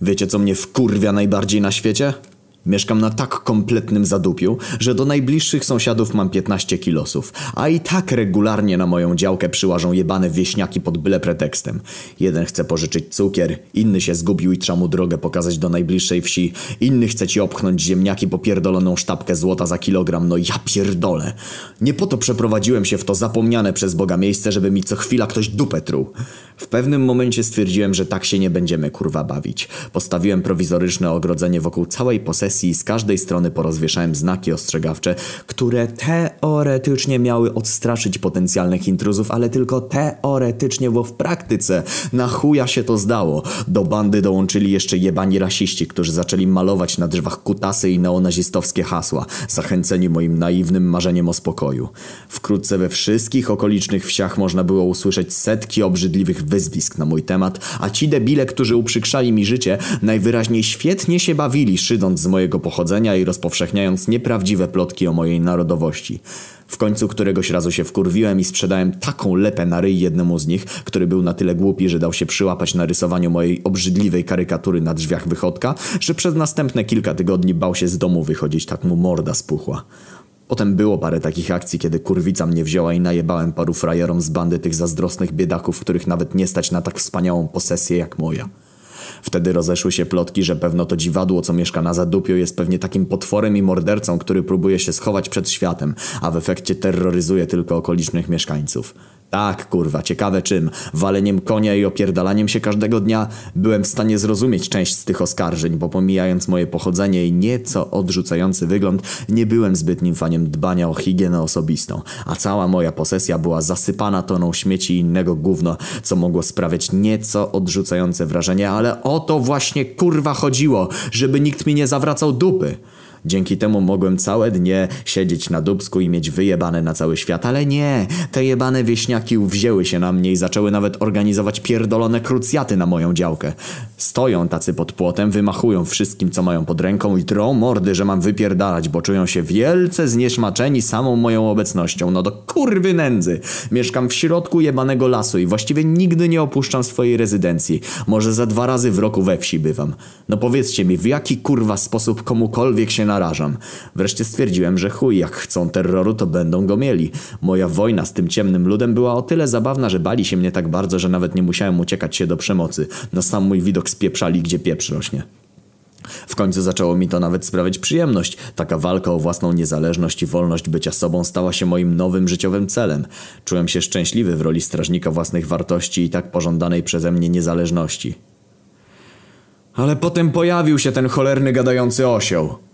Wiecie co mnie wkurwia najbardziej na świecie? Mieszkam na tak kompletnym zadupiu, że do najbliższych sąsiadów mam 15 kilosów, a i tak regularnie na moją działkę przyłażą jebane wieśniaki pod byle pretekstem. Jeden chce pożyczyć cukier, inny się zgubił i trzeba mu drogę pokazać do najbliższej wsi, inny chce ci opchnąć ziemniaki po pierdoloną sztabkę złota za kilogram, no ja pierdolę. Nie po to przeprowadziłem się w to zapomniane przez Boga miejsce, żeby mi co chwila ktoś dupę truł. W pewnym momencie stwierdziłem, że tak się nie będziemy kurwa bawić. Postawiłem prowizoryczne ogrodzenie wokół całej posesji i z każdej strony porozwieszałem znaki ostrzegawcze, które teoretycznie miały odstraszyć potencjalnych intruzów, ale tylko teoretycznie, bo w praktyce na chuja się to zdało. Do bandy dołączyli jeszcze jebani rasiści, którzy zaczęli malować na drzewach kutasy i neonazistowskie hasła, zachęceni moim naiwnym marzeniem o spokoju. Wkrótce we wszystkich okolicznych wsiach można było usłyszeć setki obrzydliwych wyzwisk na mój temat, a ci debile, którzy uprzykrzali mi życie, najwyraźniej świetnie się bawili, szydąc z mojego mojego pochodzenia i rozpowszechniając nieprawdziwe plotki o mojej narodowości. W końcu któregoś razu się wkurwiłem i sprzedałem taką lepę na ryj jednemu z nich, który był na tyle głupi, że dał się przyłapać na rysowaniu mojej obrzydliwej karykatury na drzwiach wychodka, że przez następne kilka tygodni bał się z domu wychodzić, tak mu morda spuchła. Potem było parę takich akcji, kiedy kurwica mnie wzięła i najebałem paru frajerom z bandy tych zazdrosnych biedaków, których nawet nie stać na tak wspaniałą posesję jak moja. Wtedy rozeszły się plotki, że pewno to dziwadło, co mieszka na zadupiu, jest pewnie takim potworem i mordercą, który próbuje się schować przed światem, a w efekcie terroryzuje tylko okolicznych mieszkańców. Tak, kurwa, ciekawe czym. Waleniem konia i opierdalaniem się każdego dnia byłem w stanie zrozumieć część z tych oskarżeń, bo pomijając moje pochodzenie i nieco odrzucający wygląd, nie byłem zbytnim faniem dbania o higienę osobistą, a cała moja posesja była zasypana toną śmieci i innego gówno, co mogło sprawiać nieco odrzucające wrażenie, ale o to właśnie kurwa chodziło, żeby nikt mi nie zawracał dupy. Dzięki temu mogłem całe dnie siedzieć na dubsku i mieć wyjebane na cały świat, ale nie, te jebane wieśniaki wzięły się na mnie i zaczęły nawet organizować pierdolone krucjaty na moją działkę. Stoją tacy pod płotem, wymachują wszystkim co mają pod ręką i trą mordy, że mam wypierdalać, bo czują się wielce znieszmaczeni samą moją obecnością. No do kurwy nędzy. Mieszkam w środku jebanego lasu i właściwie nigdy nie opuszczam swojej rezydencji. Może za dwa razy w roku we wsi bywam. No powiedzcie mi, w jaki kurwa sposób komukolwiek się narażam. Wreszcie stwierdziłem, że chuj, jak chcą terroru, to będą go mieli. Moja wojna z tym ciemnym ludem była o tyle zabawna, że bali się mnie tak bardzo, że nawet nie musiałem uciekać się do przemocy. Na sam mój widok spieprzali, gdzie pieprz rośnie. W końcu zaczęło mi to nawet sprawiać przyjemność. Taka walka o własną niezależność i wolność bycia sobą stała się moim nowym życiowym celem. Czułem się szczęśliwy w roli strażnika własnych wartości i tak pożądanej przeze mnie niezależności. Ale potem pojawił się ten cholerny gadający osioł.